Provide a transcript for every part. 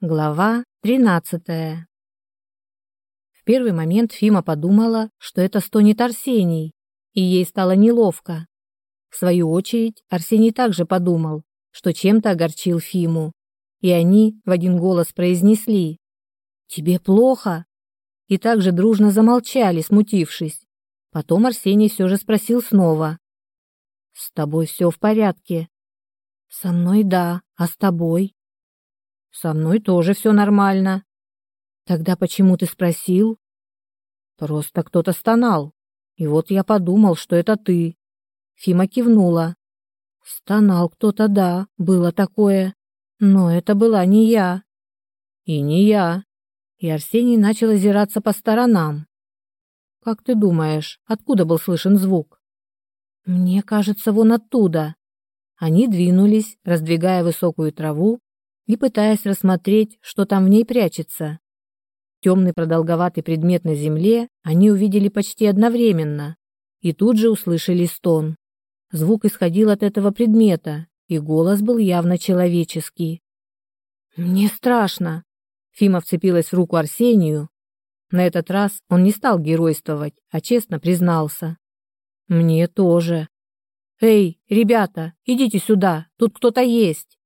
Глава 13. В первый момент Фима подумала, что это стонет Арсений, и ей стало неловко. В свою очередь, Арсений также подумал, что чем-то огорчил Фиму, и они в один голос произнесли «Тебе плохо?» и также дружно замолчали, смутившись. Потом Арсений все же спросил снова «С тобой все в порядке?» «Со мной да, а с тобой?» Со мной тоже все нормально. Тогда почему ты спросил? Просто кто-то стонал. И вот я подумал, что это ты. Фима кивнула. Стонал кто-то, да, было такое. Но это была не я. И не я. И Арсений начал озираться по сторонам. Как ты думаешь, откуда был слышен звук? Мне кажется, вон оттуда. Они двинулись, раздвигая высокую траву и пытаясь рассмотреть, что там в ней прячется. Темный продолговатый предмет на земле они увидели почти одновременно и тут же услышали стон. Звук исходил от этого предмета, и голос был явно человеческий. «Мне страшно!» Фима вцепилась в руку Арсению. На этот раз он не стал геройствовать, а честно признался. «Мне тоже». «Эй, ребята, идите сюда, тут кто-то есть!»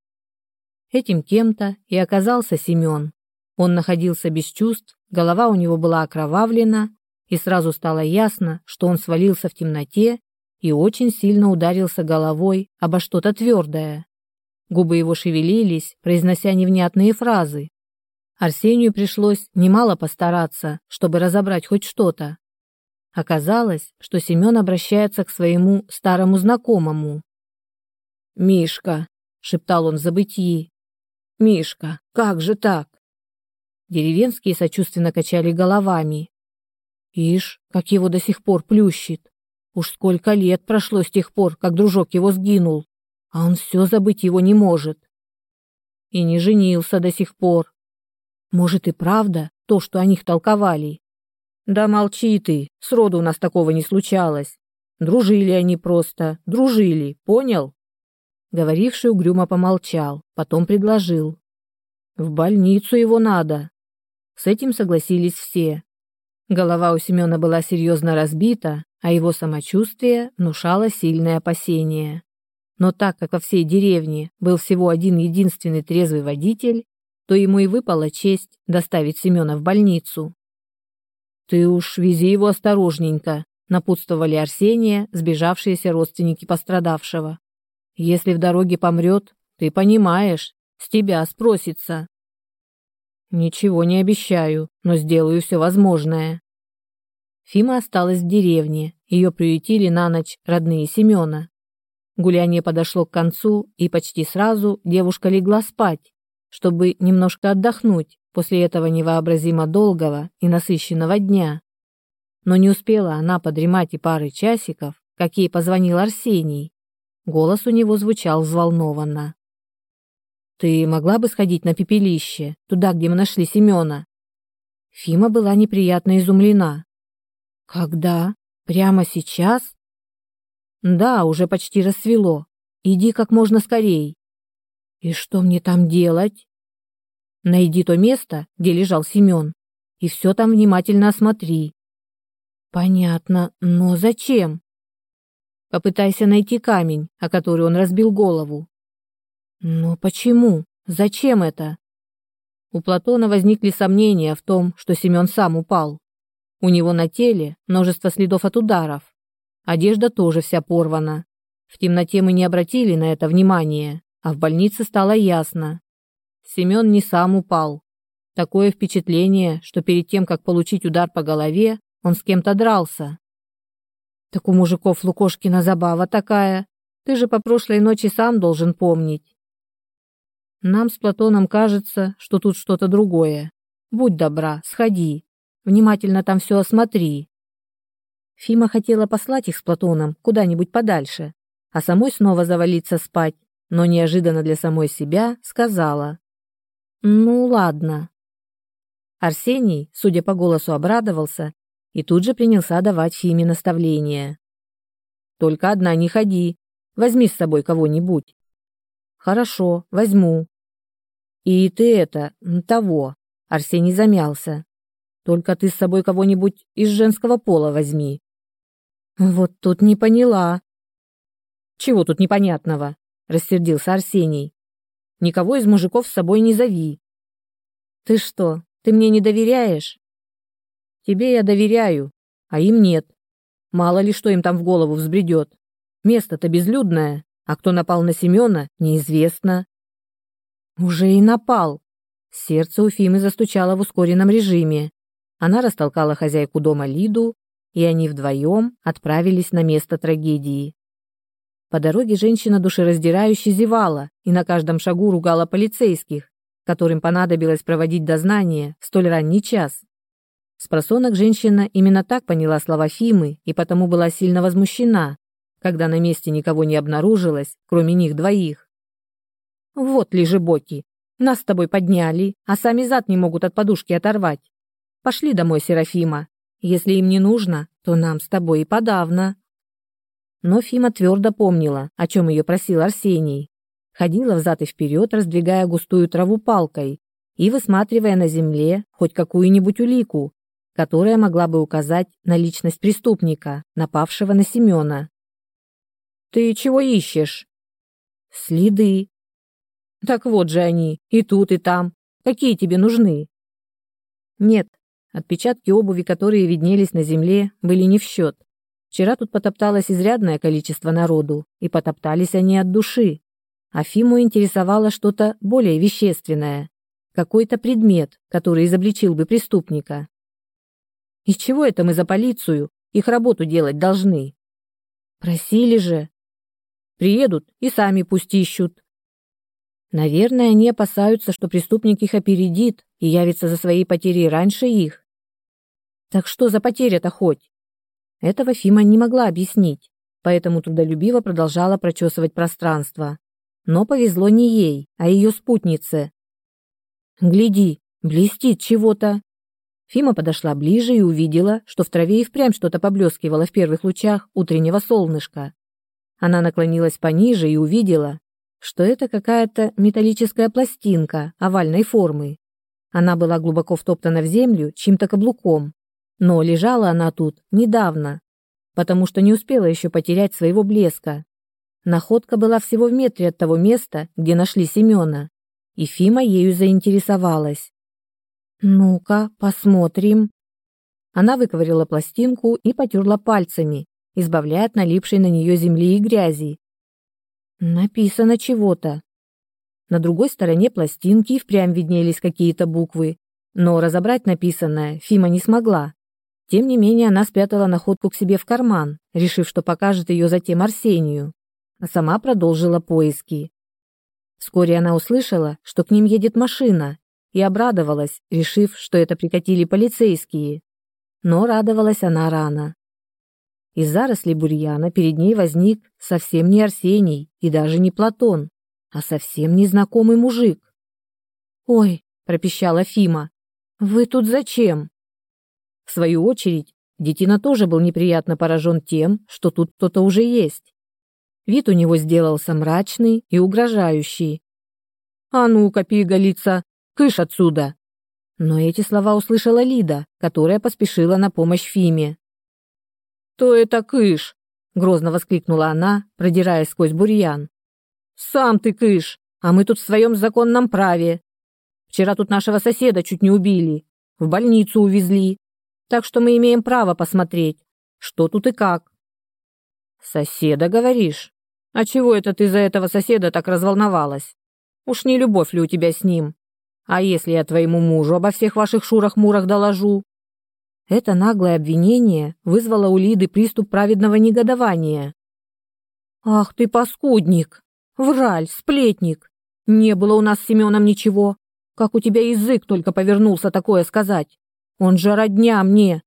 Этим кем-то и оказался Семен. Он находился без чувств, голова у него была окровавлена, и сразу стало ясно, что он свалился в темноте и очень сильно ударился головой обо что-то твердое. Губы его шевелились, произнося невнятные фразы. Арсению пришлось немало постараться, чтобы разобрать хоть что-то. Оказалось, что Семен обращается к своему старому знакомому. «Мишка», — шептал он в забытии, Мишка, как же так? Деревенские сочувственно качали головами. Ишь, как его до сих пор плющит. Уж сколько лет прошло с тех пор, как дружок его сгинул, а он все забыть его не может. И не женился до сих пор. Может и правда то, что о них толковали. Да молчи ты, сроду у нас такого не случалось. Дружили они просто, дружили, понял? Говоривший угрюмо помолчал, потом предложил. «В больницу его надо». С этим согласились все. Голова у Семена была серьезно разбита, а его самочувствие внушало сильное опасение. Но так как во всей деревне был всего один единственный трезвый водитель, то ему и выпала честь доставить Семена в больницу. «Ты уж вези его осторожненько», напутствовали Арсения, сбежавшиеся родственники пострадавшего. Если в дороге помрет, ты понимаешь, с тебя спросится. Ничего не обещаю, но сделаю все возможное. Фима осталась в деревне, ее приютили на ночь родные Семена. Гуляние подошло к концу, и почти сразу девушка легла спать, чтобы немножко отдохнуть после этого невообразимо долгого и насыщенного дня. Но не успела она подремать и пары часиков, как ей позвонил Арсений. Голос у него звучал взволнованно. «Ты могла бы сходить на пепелище, туда, где мы нашли Семена?» Фима была неприятно изумлена. «Когда? Прямо сейчас?» «Да, уже почти рассвело. Иди как можно скорей». «И что мне там делать?» «Найди то место, где лежал Семен, и все там внимательно осмотри». «Понятно, но зачем?» Попытайся найти камень, о который он разбил голову. Но почему? Зачем это? У Платона возникли сомнения в том, что Семен сам упал. У него на теле множество следов от ударов. Одежда тоже вся порвана. В темноте мы не обратили на это внимания, а в больнице стало ясно. Семен не сам упал. Такое впечатление, что перед тем, как получить удар по голове, он с кем-то дрался. Так у мужиков Лукошкина забава такая. Ты же по прошлой ночи сам должен помнить. Нам с Платоном кажется, что тут что-то другое. Будь добра, сходи. Внимательно там все осмотри. Фима хотела послать их с Платоном куда-нибудь подальше, а самой снова завалиться спать, но неожиданно для самой себя сказала. «Ну, ладно». Арсений, судя по голосу, обрадовался и тут же принялся давать Фиме наставления. «Только одна не ходи. Возьми с собой кого-нибудь». «Хорошо, возьму». И ты это, того. Арсений замялся. Только ты с собой кого-нибудь из женского пола возьми. Вот тут не поняла. Чего тут непонятного? Рассердился Арсений. Никого из мужиков с собой не зови. Ты что, ты мне не доверяешь? Тебе я доверяю, а им нет. Мало ли что им там в голову взбредет. Место-то безлюдное, а кто напал на Семена, неизвестно. Уже и напал. Сердце у Фимы застучало в ускоренном режиме. Она растолкала хозяйку дома Лиду, и они вдвоем отправились на место трагедии. По дороге женщина душераздирающе зевала и на каждом шагу ругала полицейских, которым понадобилось проводить дознание в столь ранний час. Спросонок женщина именно так поняла слова Фимы и потому была сильно возмущена, когда на месте никого не обнаружилось, кроме них двоих. «Вот лежебоки, нас с тобой подняли, а сами зад не могут от подушки оторвать. Пошли домой, Серафима. Если им не нужно, то нам с тобой и подавно». Но Фима твердо помнила, о чем ее просил Арсений. Ходила взад и вперед, раздвигая густую траву палкой и высматривая на земле хоть какую-нибудь улику, которая могла бы указать на личность преступника, напавшего на Семена. «Ты чего ищешь?» «Следы». «Так вот же они, и тут, и там. Какие тебе нужны?» «Нет, отпечатки обуви, которые виднелись на земле, были не в счет. Вчера тут потопталось изрядное количество народу, и потоптались они от души. Афиму интересовало что-то более вещественное, какой-то предмет, который изобличил бы преступника. И чего это мы за полицию? Их работу делать должны. Просили же. Приедут и сами пусть ищут. Наверное, они опасаются, что преступник их опередит и явится за своей потерей раньше их. Так что за потеря-то хоть? Этого Фима не могла объяснить, поэтому трудолюбиво продолжала прочесывать пространство. Но повезло не ей, а ее спутнице. «Гляди, блестит чего-то!» Фима подошла ближе и увидела, что в траве и впрямь что-то поблескивало в первых лучах утреннего солнышка. Она наклонилась пониже и увидела, что это какая-то металлическая пластинка овальной формы. Она была глубоко втоптана в землю чьим-то каблуком, но лежала она тут недавно, потому что не успела еще потерять своего блеска. Находка была всего в метре от того места, где нашли Семена, и Фима ею заинтересовалась. «Ну-ка, посмотрим». Она выковырила пластинку и потерла пальцами, избавляя от налипшей на нее земли и грязи. Написано чего-то. На другой стороне пластинки впрямь виднелись какие-то буквы, но разобрать написанное Фима не смогла. Тем не менее, она спрятала находку к себе в карман, решив, что покажет ее затем Арсению, а сама продолжила поиски. Вскоре она услышала, что к ним едет машина, и обрадовалась, решив, что это прикатили полицейские. Но радовалась она рано. Из зарослей бурьяна перед ней возник совсем не Арсений и даже не Платон, а совсем незнакомый мужик. «Ой», — пропищала Фима, — «вы тут зачем?» В свою очередь, Детина тоже был неприятно поражен тем, что тут кто-то уже есть. Вид у него сделался мрачный и угрожающий. «А ну-ка, пигалица, Кыш отсюда!» Но эти слова услышала Лида, которая поспешила на помощь Фиме. «То это кыш!» — грозно воскликнула она, продираясь сквозь бурьян. «Сам ты кыш, а мы тут в своем законном праве. Вчера тут нашего соседа чуть не убили, в больницу увезли, так что мы имеем право посмотреть, что тут и как». «Соседа, говоришь? А чего это ты за этого соседа так разволновалась? Уж не любовь ли у тебя с ним?» А если я твоему мужу обо всех ваших шурах-мурах доложу?» Это наглое обвинение вызвало у Лиды приступ праведного негодования. «Ах ты, паскудник! Враль, сплетник! Не было у нас с Семеном ничего. Как у тебя язык только повернулся такое сказать? Он же родня мне.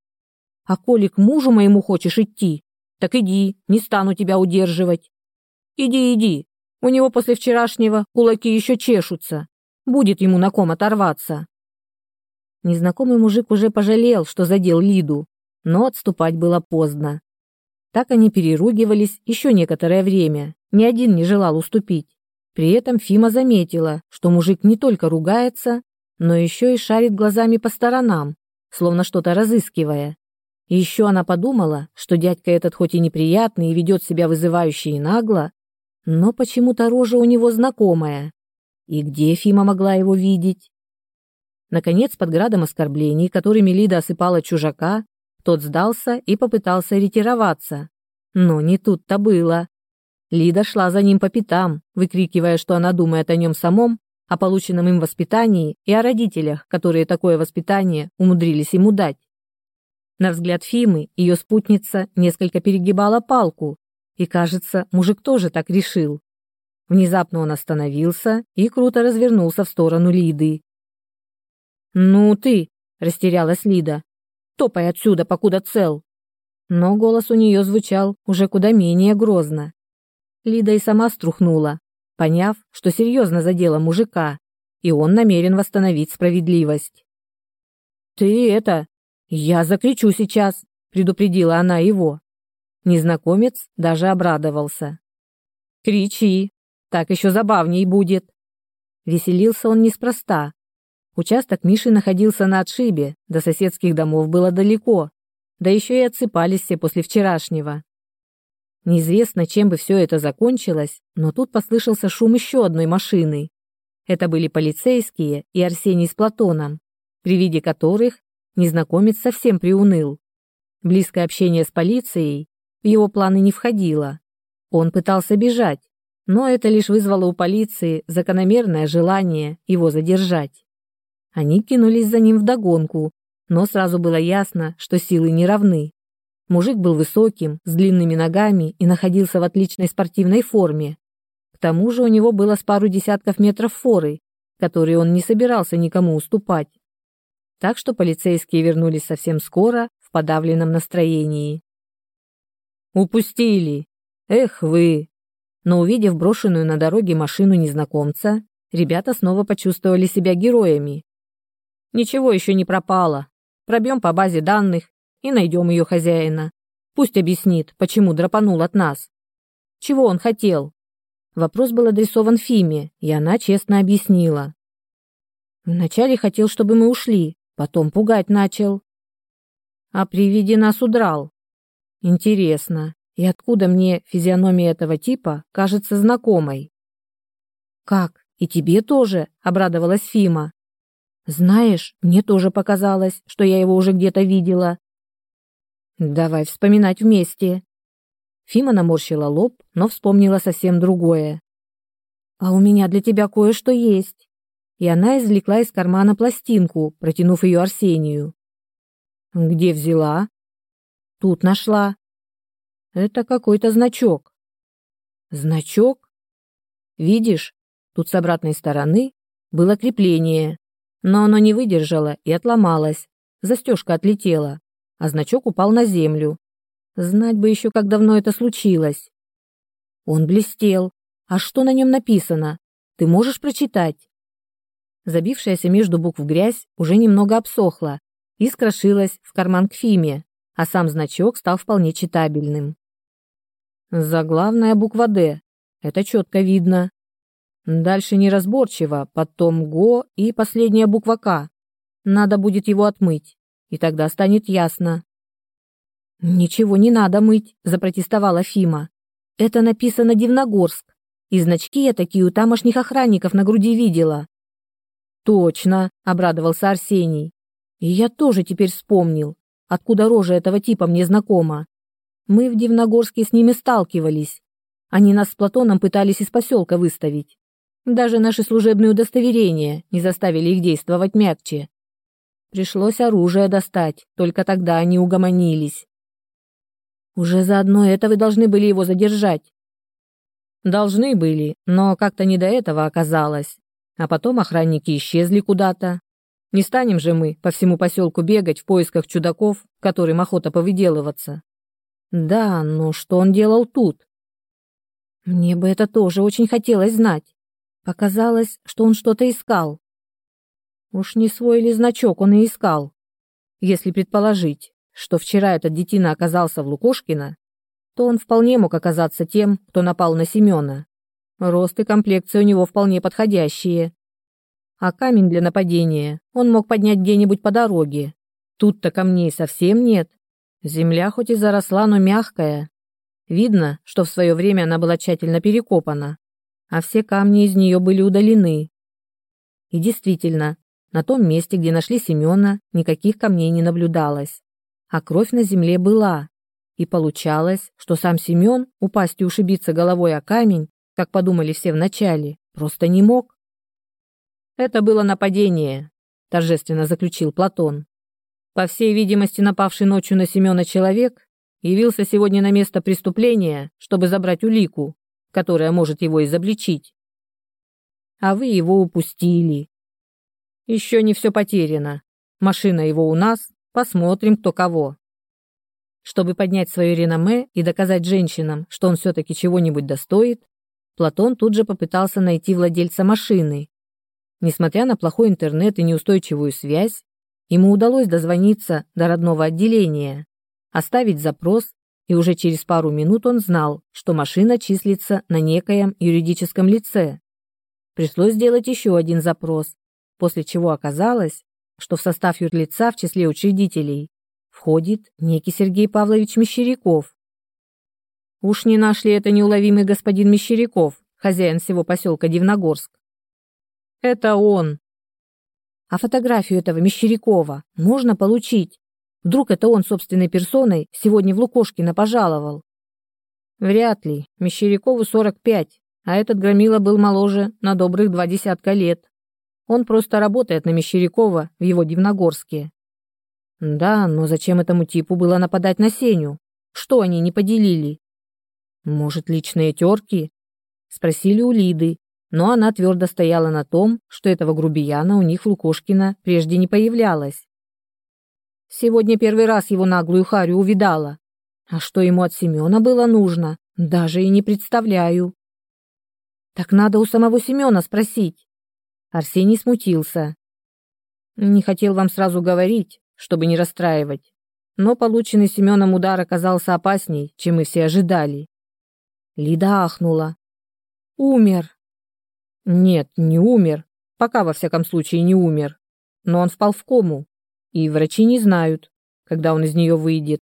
А коли к мужу моему хочешь идти, так иди, не стану тебя удерживать. Иди, иди, у него после вчерашнего кулаки еще чешутся. Будет ему на ком оторваться. Незнакомый мужик уже пожалел, что задел Лиду, но отступать было поздно. Так они переругивались еще некоторое время, ни один не желал уступить. При этом Фима заметила, что мужик не только ругается, но еще и шарит глазами по сторонам, словно что-то разыскивая. И еще она подумала, что дядька этот хоть и неприятный и ведет себя вызывающе и нагло, но почему-то рожа у него знакомая. И где Фима могла его видеть? Наконец, под градом оскорблений, которыми Лида осыпала чужака, тот сдался и попытался ретироваться. Но не тут-то было. Лида шла за ним по пятам, выкрикивая, что она думает о нем самом, о полученном им воспитании и о родителях, которые такое воспитание умудрились ему дать. На взгляд Фимы ее спутница несколько перегибала палку, и, кажется, мужик тоже так решил. Внезапно он остановился и круто развернулся в сторону Лиды. «Ну ты!» – растерялась Лида. «Топай отсюда, покуда цел!» Но голос у нее звучал уже куда менее грозно. Лида и сама струхнула, поняв, что серьезно задела мужика, и он намерен восстановить справедливость. «Ты это... Я закричу сейчас!» – предупредила она его. Незнакомец даже обрадовался. «Кричи, так еще забавней будет!» Веселился он неспроста. Участок Миши находился на отшибе, до соседских домов было далеко, да еще и отсыпались все после вчерашнего. Неизвестно, чем бы все это закончилось, но тут послышался шум еще одной машины. Это были полицейские и Арсений с Платоном, при виде которых незнакомец совсем приуныл. Близкое общение с полицией в его планы не входило. Он пытался бежать, но это лишь вызвало у полиции закономерное желание его задержать. Они кинулись за ним вдогонку, но сразу было ясно, что силы не равны. Мужик был высоким, с длинными ногами и находился в отличной спортивной форме. К тому же у него было с пару десятков метров форы, которые он не собирался никому уступать. Так что полицейские вернулись совсем скоро в подавленном настроении. «Упустили! Эх вы!» Но увидев брошенную на дороге машину незнакомца, ребята снова почувствовали себя героями. «Ничего еще не пропало. Пробьем по базе данных и найдем ее хозяина. Пусть объяснит, почему драпанул от нас. Чего он хотел?» Вопрос был адресован Фиме, и она честно объяснила. «Вначале хотел, чтобы мы ушли, потом пугать начал. А при виде нас удрал. Интересно, и откуда мне физиономия этого типа кажется знакомой? Как? И тебе тоже? обрадовалась Фима. Знаешь, мне тоже показалось, что я его уже где-то видела. Давай вспоминать вместе. Фима наморщила лоб, но вспомнила совсем другое. А у меня для тебя кое-что есть. И она извлекла из кармана пластинку, протянув ее Арсению. Где взяла? Тут нашла. Это какой-то значок. Значок? Видишь, тут с обратной стороны было крепление, но оно не выдержало и отломалось. Застежка отлетела, а значок упал на землю. Знать бы еще, как давно это случилось. Он блестел. А что на нем написано? Ты можешь прочитать? Забившаяся между букв грязь уже немного обсохла и скрошилась в карман к Фиме, а сам значок стал вполне читабельным. Заглавная буква «Д». Это четко видно. Дальше неразборчиво, потом «Го» и последняя буква «К». Надо будет его отмыть, и тогда станет ясно. «Ничего не надо мыть», – запротестовала Фима. «Это написано Дивногорск, и значки я такие у тамошних охранников на груди видела». «Точно», – обрадовался Арсений. «И я тоже теперь вспомнил откуда рожа этого типа мне знакома. Мы в Дивногорске с ними сталкивались. Они нас с Платоном пытались из поселка выставить. Даже наши служебные удостоверения не заставили их действовать мягче. Пришлось оружие достать, только тогда они угомонились. Уже заодно это вы должны были его задержать. Должны были, но как-то не до этого оказалось. А потом охранники исчезли куда-то. Не станем же мы по всему поселку бегать в поисках чудаков, которым охота повыделываться. Да, но что он делал тут? Мне бы это тоже очень хотелось знать. Показалось, что он что-то искал. Уж не свой ли значок он и искал. Если предположить, что вчера этот детина оказался в Лукошкино, то он вполне мог оказаться тем, кто напал на Семена. Рост и комплекция у него вполне подходящие. А камень для нападения он мог поднять где-нибудь по дороге. Тут-то камней совсем нет. Земля хоть и заросла, но мягкая. Видно, что в свое время она была тщательно перекопана, а все камни из нее были удалены. И действительно, на том месте, где нашли Семена, никаких камней не наблюдалось. А кровь на земле была. И получалось, что сам Семен упасть и ушибиться головой о камень, как подумали все вначале, просто не мог. «Это было нападение», – торжественно заключил Платон. По всей видимости, напавший ночью на Семена человек явился сегодня на место преступления, чтобы забрать улику, которая может его изобличить. А вы его упустили. Еще не все потеряно. Машина его у нас, посмотрим, кто кого. Чтобы поднять свое реноме и доказать женщинам, что он все-таки чего-нибудь достоит, Платон тут же попытался найти владельца машины. Несмотря на плохой интернет и неустойчивую связь, Ему удалось дозвониться до родного отделения, оставить запрос, и уже через пару минут он знал, что машина числится на некоем юридическом лице. Пришлось сделать еще один запрос, после чего оказалось, что в состав юрлица в числе учредителей входит некий Сергей Павлович Мещеряков. Уж не нашли это неуловимый господин Мещеряков, хозяин всего поселка Дивногорск. Это он, а фотографию этого Мещерякова можно получить. Вдруг это он собственной персоной сегодня в Лукошкино пожаловал. Вряд ли. Мещерякову 45, а этот громила был моложе на добрых два десятка лет. Он просто работает на Мещерякова в его Дивногорске. Да, но зачем этому типу было нападать на Сеню? Что они не поделили? Может, личные терки? Спросили у Лиды, но она твердо стояла на том, что этого грубияна у них в Лукошкино прежде не появлялось. Сегодня первый раз его наглую харю увидала. А что ему от Семена было нужно, даже и не представляю. Так надо у самого Семена спросить. Арсений смутился. Не хотел вам сразу говорить, чтобы не расстраивать, но полученный Семеном удар оказался опасней, чем мы все ожидали. Лида ахнула. Умер. Нет, не умер. Пока, во всяком случае, не умер. Но он впал в кому. И врачи не знают, когда он из нее выйдет.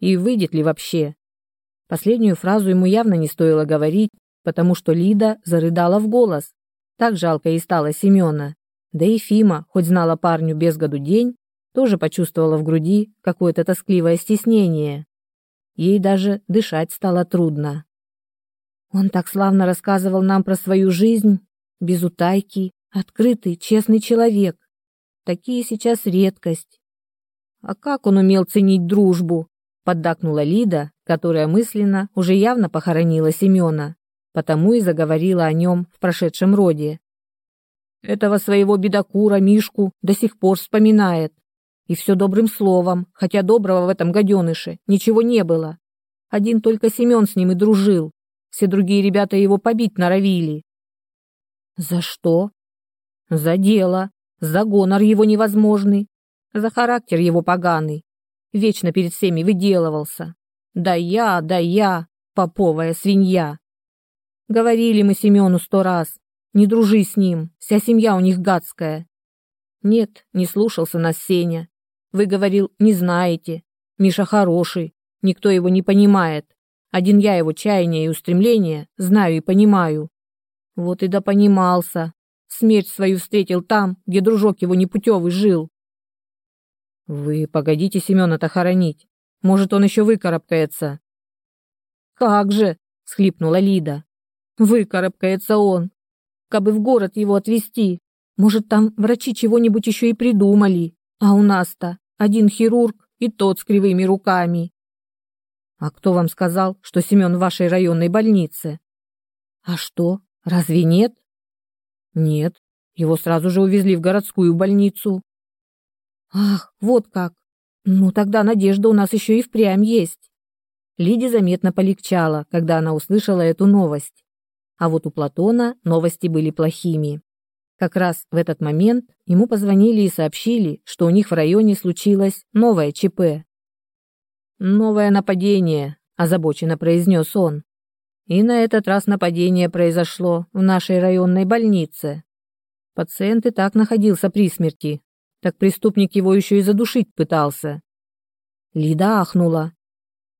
И выйдет ли вообще. Последнюю фразу ему явно не стоило говорить, потому что Лида зарыдала в голос. Так жалко и стало Семена. Да и Фима, хоть знала парню без году день, тоже почувствовала в груди какое-то тоскливое стеснение. Ей даже дышать стало трудно. Он так славно рассказывал нам про свою жизнь, без утайки, открытый, честный человек. Такие сейчас редкость. А как он умел ценить дружбу? Поддакнула Лида, которая мысленно уже явно похоронила Семена, потому и заговорила о нем в прошедшем роде. Этого своего бедокура Мишку до сих пор вспоминает. И все добрым словом, хотя доброго в этом гаденыше ничего не было. Один только Семен с ним и дружил. Все другие ребята его побить норовили. За что? За дело, за гонор его невозможный, за характер его поганый. Вечно перед всеми выделывался. Да я, да я, поповая свинья. Говорили мы Семену сто раз, не дружи с ним, вся семья у них гадская. Нет, не слушался нас Сеня. Вы, говорил, не знаете. Миша хороший, никто его не понимает. Один я его чаяния и устремления знаю и понимаю. Вот и допонимался. Смерть свою встретил там, где дружок его непутевый жил. Вы погодите Семена-то хоронить. Может, он еще выкарабкается. Как же, схлипнула Лида. Выкарабкается он. Кабы в город его отвезти. Может, там врачи чего-нибудь еще и придумали. А у нас-то один хирург и тот с кривыми руками. А кто вам сказал, что Семен в вашей районной больнице? А что? Разве нет? Нет. Его сразу же увезли в городскую больницу. Ах, вот как. Ну тогда надежда у нас еще и впрямь есть. Лиде заметно полегчало, когда она услышала эту новость. А вот у Платона новости были плохими. Как раз в этот момент ему позвонили и сообщили, что у них в районе случилось новое ЧП. «Новое нападение», – озабоченно произнес он. И на этот раз нападение произошло в нашей районной больнице. Пациент и так находился при смерти, так преступник его еще и задушить пытался. Лида ахнула.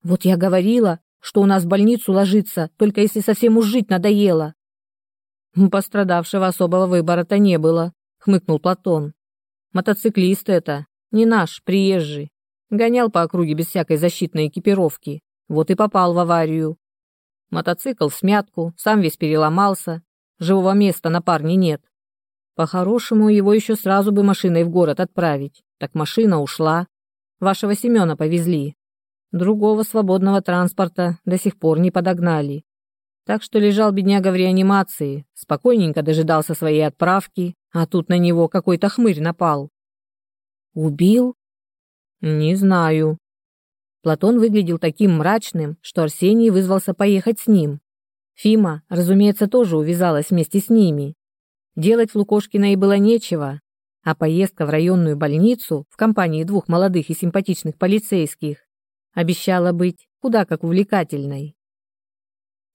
Вот я говорила, что у нас в больницу ложиться, только если совсем уж жить надоело. Пострадавшего особого выбора-то не было, хмыкнул Платон. Мотоциклист это, не наш, приезжий. Гонял по округе без всякой защитной экипировки. Вот и попал в аварию. Мотоцикл смятку, сам весь переломался. Живого места на парне нет. По-хорошему, его еще сразу бы машиной в город отправить. Так машина ушла. Вашего Семена повезли. Другого свободного транспорта до сих пор не подогнали. Так что лежал бедняга в реанимации, спокойненько дожидался своей отправки, а тут на него какой-то хмырь напал. Убил? Не знаю. Платон выглядел таким мрачным, что Арсений вызвался поехать с ним. Фима, разумеется, тоже увязалась вместе с ними. Делать в Лукошкиной было нечего, а поездка в районную больницу в компании двух молодых и симпатичных полицейских обещала быть куда как увлекательной.